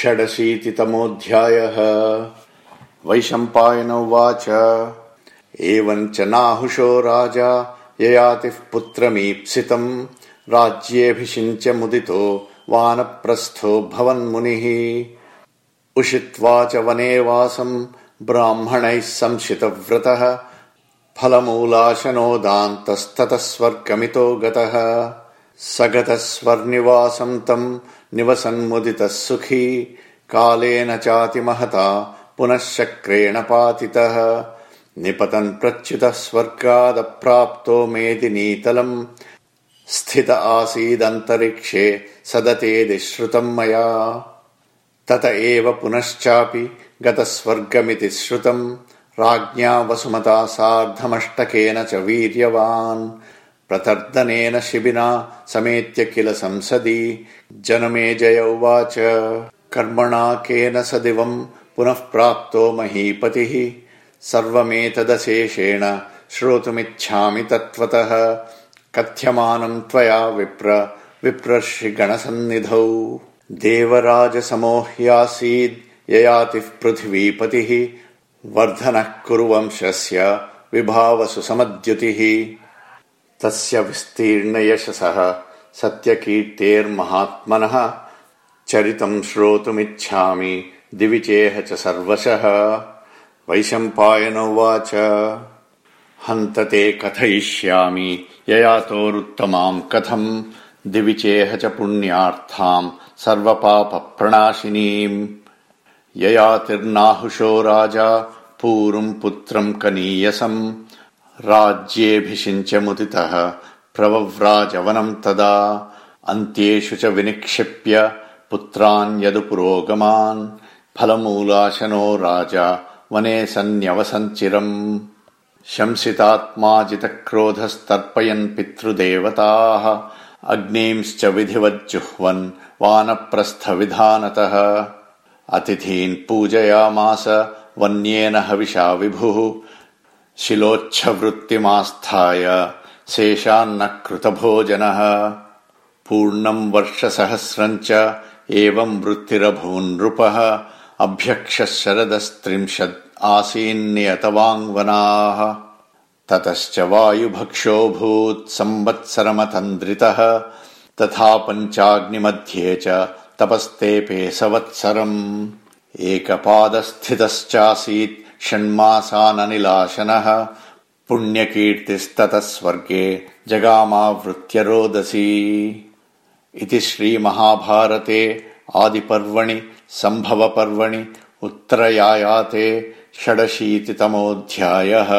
षडशीतितमोऽध्यायः। वैशम्पायन उवाच। एवम् च नाहुषो राजा ययातिः पुत्रमीप्सितम्। राज्येऽभिषिञ्च मुदितो वानप्रस्थो भवन्मुनिः। उषित्वा च वने वासम् ब्राह्मणैः संशितव्रतः। फलमूलाशनोदान्तस्ततः स्वर्गमितो गतः। स गतः स्वर्निवासम् तम् निवसन्मुदितः सुखी कालेन चातिमहता पुनः शक्रेण पातितः। निपतन् प्रच्युतः स्वर्गादप्राप्तो मेदिनीतलम् स्थित आसीदन्तरिक्षे सदतेदि श्रुतम् मया। तत एव पुनश्चापि गतः स्वर्गमिति श्रुतम्। राज्ञा वसुमता सार्धमष्टकेन च वीर्यवान् प्रतर्दनेन शिबिना समेत्य किल संसदि। जनमे जय उवाच। कर्मणा केन स दिवम् पुनः प्राप्तो महीपतिः। सर्वमेतदशेषेण श्रोतुमिच्छामि तत्त्वतः। कथ्यमानम् त्वया विप्र विप्रर्षिगणसन्निधौ। देवराजसमो ह्यासीद् ययातिः पृथिवीपतिः। वर्धनः कुरुवंशस्य विभावसु समद्युतिः तस्य विस्तीर्णयशसः सत्यकीर्तेर्महात्मनः चरितम् श्रोतुमिच्छामि दिवि चेह च सर्वशः। वैशम्पायन उवाच हन्त ते कथयिष्यामि ययातोरुत्तमाम् कथम् दिवि चेह च पुण्यार्थाम् सर्वपापप्रणाशिनीम्। ययातिर्नाहुषो राजा पूरुम् पुत्रम् कनीयसम् राज्येऽभिषिञ्च मुदितः प्रवव्राजवनम् तदा अन्त्येषु च विनिक्षिप्य पुत्रान् यदु पुरोगमान् फलमूलाशनो राजा वने सन्न्यवसञ्चिरम् शंसितात्माजितक्रोधस्तर्पयन् पितृदेवताः अग्नींश्च विधिवज्जुह्वन् वानप्रस्थविधानतः अतिथीन् पूजयामास वन्येन हविषा विभुः शिलोच्छवृत्तिमास्थाय शेषान्न कृतभोजनः पूर्णम् वर्षसहस्रम् च एवम् वृत्तिरभून्नृपः। अभ्यक्षः शरदस्त्रिंशत् आसीन्नियतवाङ्वनाः। ततश्च वायुभक्षोऽभूत् संवत्सरमतन्द्रितः तथा पञ्चाग्निमध्ये च तपस्तेऽपे सवत्सरम्। एकपादस्थितश्चासीत् षण्मासाननिलाशनः पुण्यकीर्तिस्ततः स्वर्गे जगामावृत्य इति श्रीमहाभारते आदिपर्वणि सम्भवपर्वणि उत्तरयायाते षडशीतितमोऽध्यायः